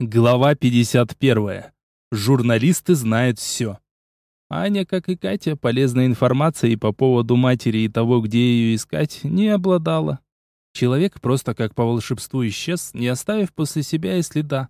Глава 51. Журналисты знают все. Аня, как и Катя, полезной информацией по поводу матери и того, где ее искать, не обладала. Человек просто как по волшебству исчез, не оставив после себя и следа.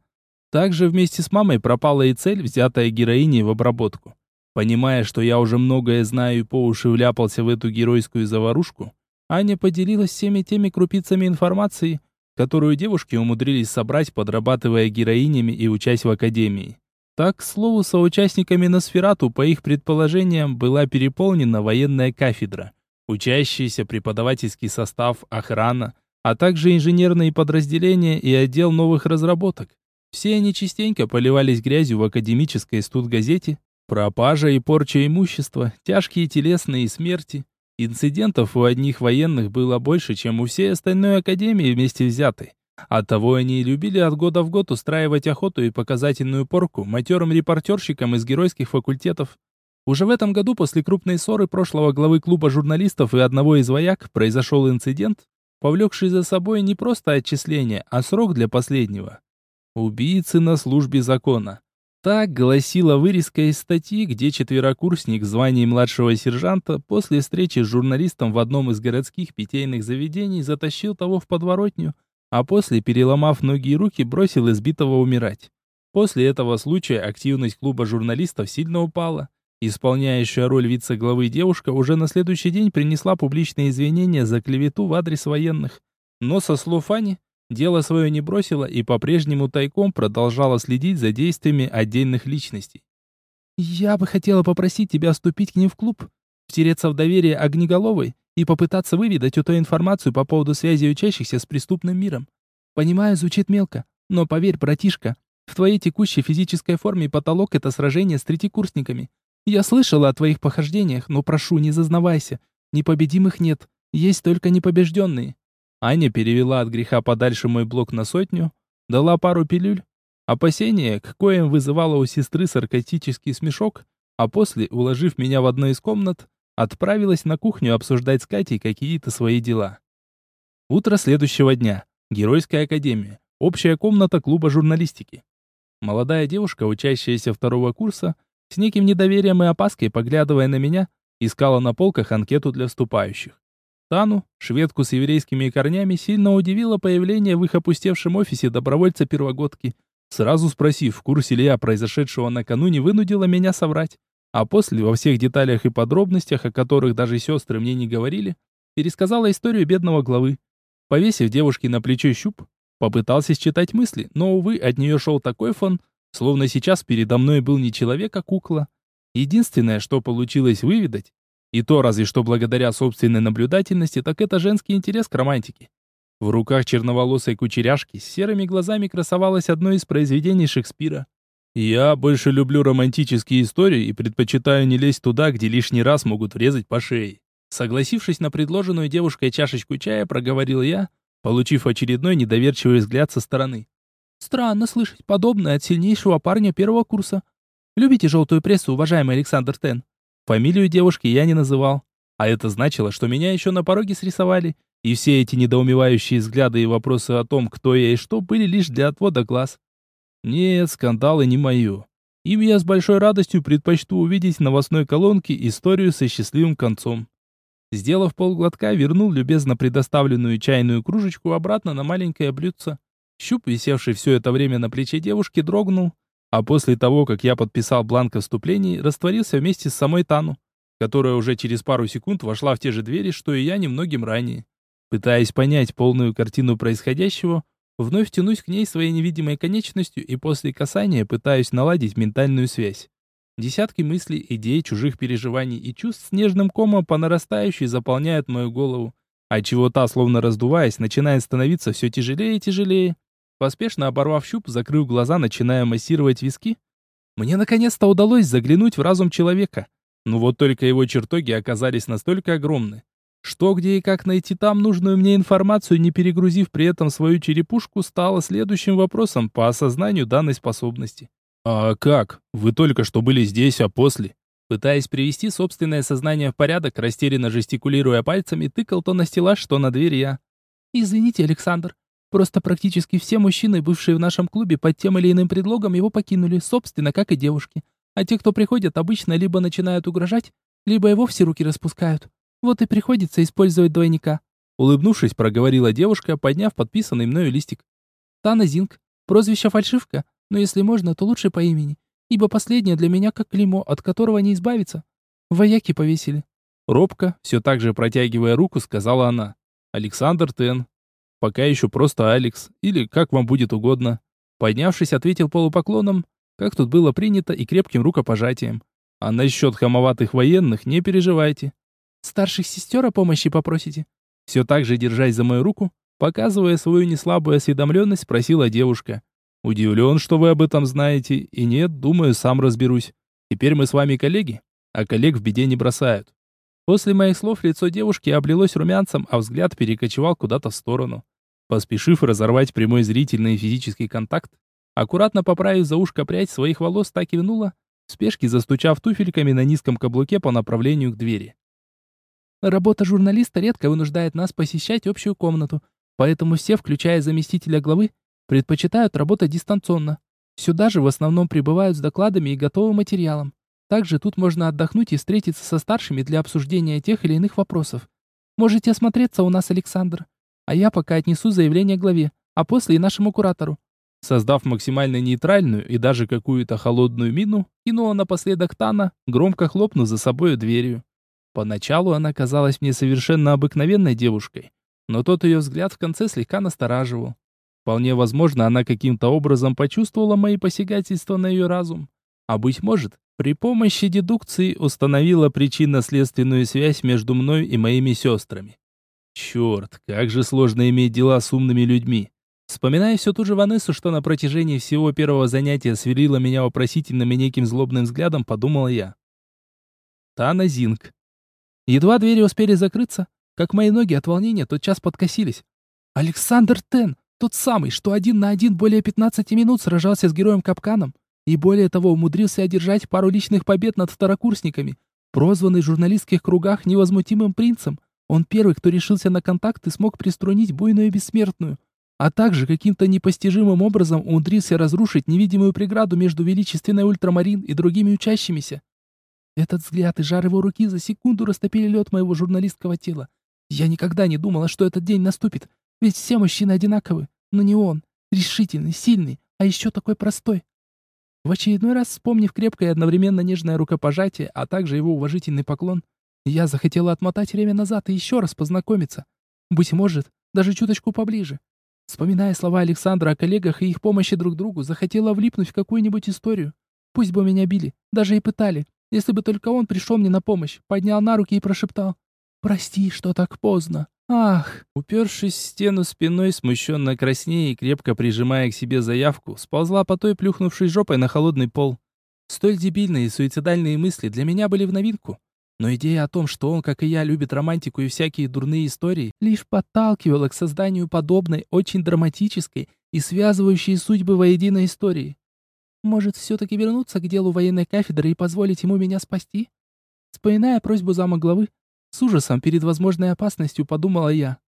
Также вместе с мамой пропала и цель, взятая героиней в обработку. Понимая, что я уже многое знаю и по уши вляпался в эту геройскую заварушку, Аня поделилась всеми теми крупицами информации, которую девушки умудрились собрать, подрабатывая героинями и учась в академии. Так, к слову, соучастниками Носферату, по их предположениям, была переполнена военная кафедра, учащийся преподавательский состав, охрана, а также инженерные подразделения и отдел новых разработок. Все они частенько поливались грязью в академической студгазете, пропажа и порча имущества, тяжкие телесные смерти, Инцидентов у одних военных было больше, чем у всей остальной академии вместе взятой. Оттого они и любили от года в год устраивать охоту и показательную порку матерым репортерщикам из геройских факультетов. Уже в этом году после крупной ссоры прошлого главы клуба журналистов и одного из вояк произошел инцидент, повлекший за собой не просто отчисление, а срок для последнего. Убийцы на службе закона. Так гласила вырезка из статьи, где четверокурсник в звании младшего сержанта после встречи с журналистом в одном из городских питейных заведений затащил того в подворотню, а после, переломав ноги и руки, бросил избитого умирать. После этого случая активность клуба журналистов сильно упала. Исполняющая роль вице-главы девушка уже на следующий день принесла публичные извинения за клевету в адрес военных. Но, со слов Ани, дело свое не бросила и по-прежнему тайком продолжала следить за действиями отдельных личностей. «Я бы хотела попросить тебя вступить к ним в клуб, втереться в доверие Огнеголовой и попытаться выведать у той информацию по поводу связи учащихся с преступным миром. Понимаю, звучит мелко, но поверь, братишка, в твоей текущей физической форме потолок — это сражение с третьекурсниками. Я слышала о твоих похождениях, но прошу, не зазнавайся. Непобедимых нет, есть только непобежденные. Аня перевела от греха подальше мой блок на сотню, дала пару пилюль. Опасение, к коим вызывало у сестры саркастический смешок, а после, уложив меня в одну из комнат, отправилась на кухню обсуждать с Катей какие-то свои дела. Утро следующего дня. Геройская академия. Общая комната клуба журналистики. Молодая девушка, учащаяся второго курса, с неким недоверием и опаской, поглядывая на меня, искала на полках анкету для вступающих. Тану, шведку с еврейскими корнями, сильно удивило появление в их опустевшем офисе добровольца-первогодки. Сразу спросив, в курсе ли я произошедшего накануне, вынудила меня соврать. А после, во всех деталях и подробностях, о которых даже сестры мне не говорили, пересказала историю бедного главы. Повесив девушке на плечо щуп, попытался считать мысли, но, увы, от нее шел такой фон, словно сейчас передо мной был не человек, а кукла. Единственное, что получилось выведать, и то разве что благодаря собственной наблюдательности, так это женский интерес к романтике. В руках черноволосой кучеряшки с серыми глазами красовалось одно из произведений Шекспира. Я больше люблю романтические истории и предпочитаю не лезть туда, где лишний раз могут врезать по шее. Согласившись на предложенную девушкой чашечку чая, проговорил я, получив очередной недоверчивый взгляд со стороны. Странно слышать подобное от сильнейшего парня первого курса. Любите желтую прессу, уважаемый Александр Тен? Фамилию девушки я не называл. А это значило, что меня еще на пороге срисовали, и все эти недоумевающие взгляды и вопросы о том, кто я и что, были лишь для отвода глаз. Нет, скандалы не мое. Им я с большой радостью предпочту увидеть в новостной колонке историю со счастливым концом. Сделав полглотка, вернул любезно предоставленную чайную кружечку обратно на маленькое блюдце. Щуп, висевший все это время на плече девушки, дрогнул, а после того, как я подписал бланк о вступлении, растворился вместе с самой Тану, которая уже через пару секунд вошла в те же двери, что и я немногим ранее. Пытаясь понять полную картину происходящего, вновь тянусь к ней своей невидимой конечностью и после касания пытаюсь наладить ментальную связь. Десятки мыслей, идей, чужих переживаний и чувств снежным комом по нарастающей заполняют мою голову, отчего та, словно раздуваясь, начинает становиться все тяжелее и тяжелее. Поспешно оборвав щуп, закрыв глаза, начиная массировать виски, мне наконец-то удалось заглянуть в разум человека. Но вот только его чертоги оказались настолько огромны. Что, где и как найти там нужную мне информацию, не перегрузив при этом свою черепушку, стало следующим вопросом по осознанию данной способности. «А как? Вы только что были здесь, а после?» Пытаясь привести собственное сознание в порядок, растерянно жестикулируя пальцами, тыкал то на стеллаж, что на дверь я. «Извините, Александр, Просто практически все мужчины, бывшие в нашем клубе, под тем или иным предлогом его покинули, собственно, как и девушки. А те, кто приходят, обычно либо начинают угрожать, либо и вовсе руки распускают. Вот и приходится использовать двойника. Улыбнувшись, проговорила девушка, подняв подписанный мною листик. Тана Зинг. Прозвище фальшивка, но если можно, то лучше по имени, ибо последнее для меня как клеймо, от которого не избавиться. Вояки повесили. Робко, все так же протягивая руку, сказала она. Александр Тен. Пока еще просто Алекс, или как вам будет угодно. Поднявшись, ответил полупоклоном, как тут было принято, и крепким рукопожатием. А насчет хамоватых военных не переживайте. Старших сестер о помощи попросите? Все так же, держась за мою руку, показывая свою неслабую осведомленность, спросила девушка. Удивлен, что вы об этом знаете, и нет, думаю, сам разберусь. Теперь мы с вами коллеги, а коллег в беде не бросают. После моих слов лицо девушки облилось румянцем, а взгляд перекочевал куда-то в сторону. Поспешив разорвать прямой зрительный и физический контакт, аккуратно поправив за ушко прядь своих волос, так и кивнула, в спешке застучав туфельками на низком каблуке по направлению к двери. Работа журналиста редко вынуждает нас посещать общую комнату, поэтому все, включая заместителя главы, предпочитают работать дистанционно. Сюда же в основном прибывают с докладами и готовым материалом. Также тут можно отдохнуть и встретиться со старшими для обсуждения тех или иных вопросов. Можете осмотреться у нас, Александр. А я пока отнесу заявление главе, а после и нашему куратору. Создав максимально нейтральную и даже какую-то холодную мину, кинула напоследок Тана, громко хлопнув за собой дверью. Поначалу она казалась мне совершенно обыкновенной девушкой, но тот ее взгляд в конце слегка настораживал. Вполне возможно, она каким-то образом почувствовала мои посягательства на ее разум. А быть может, при помощи дедукции установила причинно-следственную связь между мной и моими сестрами. Черт, как же сложно иметь дела с умными людьми. Вспоминая все ту же Ванессу, что на протяжении всего первого занятия сверлила меня вопросительным и неким злобным взглядом, подумал я. Тана Зинг. Едва двери успели закрыться, как мои ноги от волнения тотчас подкосились. Александр Тен, тот самый, что один на один более 15 минут сражался с героем Капканом, и более того, умудрился одержать пару личных побед над второкурсниками. Прозванный в журналистских кругах невозмутимым принцем, он первый, кто решился на контакт и смог приструнить буйную бессмертную, а также каким-то непостижимым образом умудрился разрушить невидимую преграду между величественной ультрамарин и другими учащимися. Этот взгляд и жар его руки за секунду растопили лед моего журналистского тела. Я никогда не думала, что этот день наступит, ведь все мужчины одинаковы, но не он, решительный, сильный, а еще такой простой. В очередной раз, вспомнив крепкое и одновременно нежное рукопожатие, а также его уважительный поклон, я захотела отмотать время назад и еще раз познакомиться. Быть может, даже чуточку поближе. Вспоминая слова Александра о коллегах и их помощи друг другу, захотела влипнуть в какую-нибудь историю. Пусть бы меня били, даже и пытали, если бы только он пришел мне на помощь, поднял на руки и прошептал «Прости, что так поздно». Ах! Упершись в стену спиной, смущенно краснея и крепко прижимая к себе заявку, сползла по той плюхнувшей жопой на холодный пол. Столь дебильные и суицидальные мысли для меня были в новинку. Но идея о том, что он, как и я, любит романтику и всякие дурные истории, лишь подталкивала к созданию подобной, очень драматической и связывающей судьбы воедино истории. Может, все-таки вернуться к делу военной кафедры и позволить ему меня спасти? Вспоминая просьбу зама главы, с ужасом перед возможной опасностью подумала я.